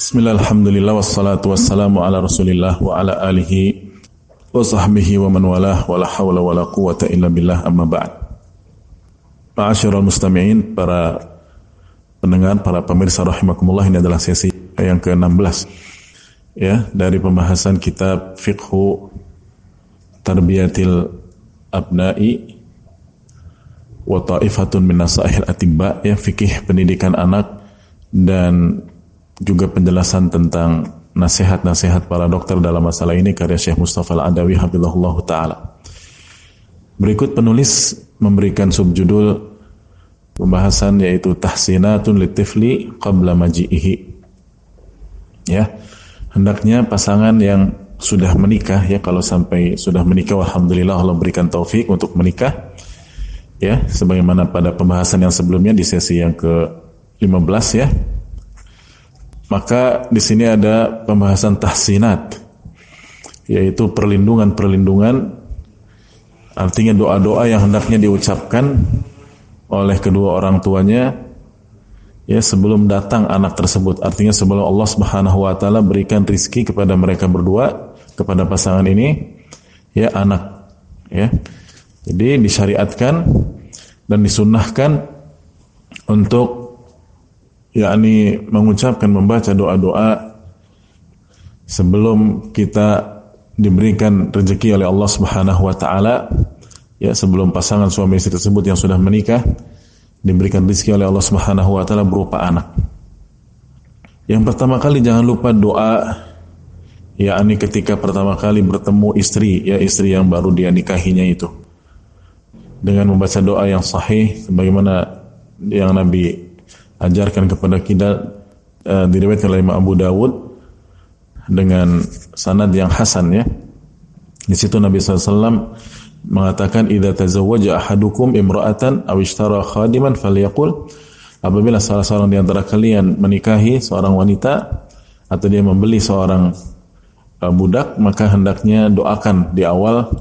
Bismillah, alhamdulillah, wassalatu wassalamu ala rasulillah wa ala alihi wa sahbihi wa man walah wa la hawla wa la quwata illa billah amma ba'd. Ma'asyiral mustami'in, para pendengar, para pemirsa rahimakumullah, ini adalah sesi yang ke-16 ya dari pembahasan kitab Fiqhu Tarbiyatil Abna'i wa ta'ifatun min atibba ya fikih pendidikan anak dan juga penjelasan tentang nasihat-nasihat para dokter dalam masalah ini karya Syekh Mustafa Al-Adawi hafizahullah taala. Berikut penulis memberikan subjudul pembahasan yaitu tahsinatun litifli qabla maji'ihi. Ya. Hendaknya pasangan yang sudah menikah ya kalau sampai sudah menikah alhamdulillah Allah berikan taufik untuk menikah ya sebagaimana pada pembahasan yang sebelumnya di sesi yang ke-15 ya maka di sini ada pembahasan tahsinat yaitu perlindungan-perlindungan. Artinya doa-doa yang hendaknya diucapkan oleh kedua orang tuanya ya sebelum datang anak tersebut. Artinya sebelum Allah Subhanahu wa taala berikan rizki kepada mereka berdua kepada pasangan ini ya anak ya. Jadi disyariatkan dan disunahkan untuk yakni mengucapkan membaca doa-doa sebelum kita diberikan rezeki oleh Allah Subhanahu wa taala ya sebelum pasangan suami istri tersebut yang sudah menikah diberikan rezeki oleh Allah Subhanahu wa taala berupa anak. Yang pertama kali jangan lupa doa yakni ketika pertama kali bertemu istri ya istri yang baru dia nikahinya itu dengan membaca doa yang sahih sebagaimana yang Nabi ajarkan kepada kita uh, diriwayatkan oleh Imam Abu Dawud dengan sanad yang hasan ya. Di situ Nabi SAW mengatakan idza tazawwaja ahadukum imra'atan aw ishtara khadiman falyaqul apabila salah seorang di antara kalian menikahi seorang wanita atau dia membeli seorang uh, budak maka hendaknya doakan di awal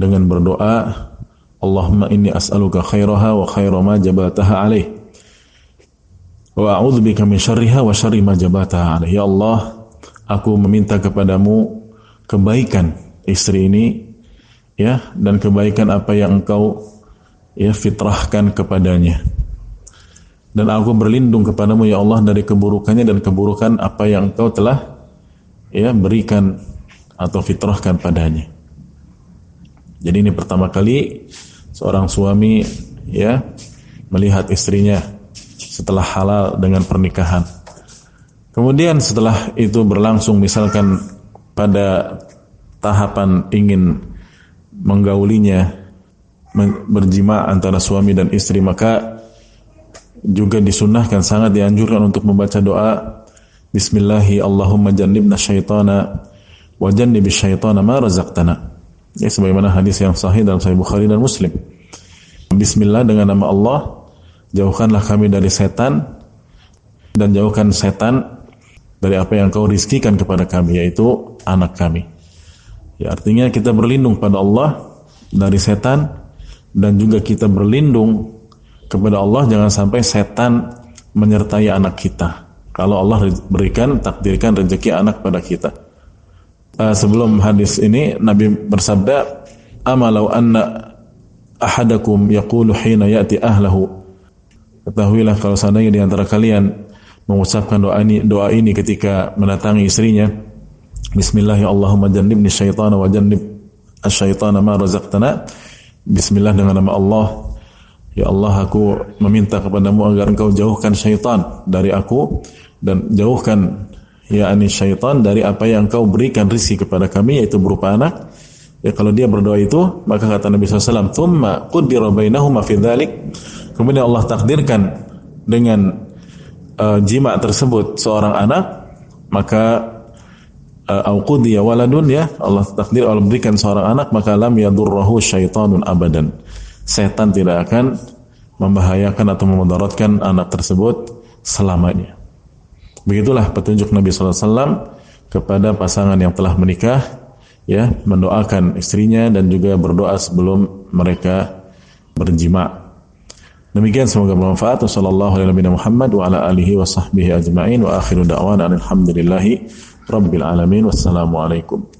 dengan berdoa Allahumma inni as'aluka khairaha wa khaira ma jabaltaha Wa a'udzubika min syarriha wa syarri ma Ya Allah, aku meminta kepadamu kebaikan istri ini ya dan kebaikan apa yang engkau ya fitrahkan kepadanya. Dan aku berlindung kepadamu ya Allah dari keburukannya dan keburukan apa yang engkau telah ya berikan atau fitrahkan padanya. Jadi ini pertama kali seorang suami ya melihat istrinya setelah halal dengan pernikahan. Kemudian setelah itu berlangsung misalkan pada tahapan ingin menggaulinya berjima antara suami dan istri maka juga disunahkan sangat dianjurkan untuk membaca doa Bismillahi Allahumma jannibna syaitana wa jannibi syaitana ma razaqtana. Ya sebagaimana hadis yang sahih dalam Sahih Bukhari dan Muslim. Bismillah dengan nama Allah Jauhkanlah kami dari setan dan jauhkan setan dari apa yang kau rizkikan kepada kami yaitu anak kami. Ya, artinya kita berlindung pada Allah dari setan dan juga kita berlindung kepada Allah jangan sampai setan menyertai anak kita. Kalau Allah berikan takdirkan rezeki anak pada kita. Uh, sebelum hadis ini Nabi bersabda, "Amalau anna ahadakum yaqulu hina ya'ti ahlahu Ketahuilah kalau seandainya di antara kalian mengucapkan doa ini, doa ini ketika mendatangi istrinya, Bismillah ya Allahumma jannibni syaitana wa jannib asyaitana ma razaqtana. Bismillah dengan nama Allah. Ya Allah aku meminta kepadamu agar engkau jauhkan syaitan dari aku dan jauhkan ya ani syaitan dari apa yang engkau berikan rizki kepada kami yaitu berupa anak. Ya kalau dia berdoa itu maka kata Nabi SAW, "Tsumma qaddara bainahuma fi dzalik." kemudian Allah takdirkan dengan uh, jima tersebut seorang anak maka uh, waladun ya Allah takdir Allah berikan seorang anak maka lam yadurrahu syaitanun abadan. Setan tidak akan membahayakan atau memudaratkan anak tersebut selamanya. Begitulah petunjuk Nabi SAW kepada pasangan yang telah menikah ya mendoakan istrinya dan juga berdoa sebelum mereka berjima Demikian semoga bermanfaat. Wassalamualaikum Muhammad wa ala alihi wa sahbihi ajma'in wa akhiru da'wana alhamdulillahi rabbil alamin. Wassalamualaikum.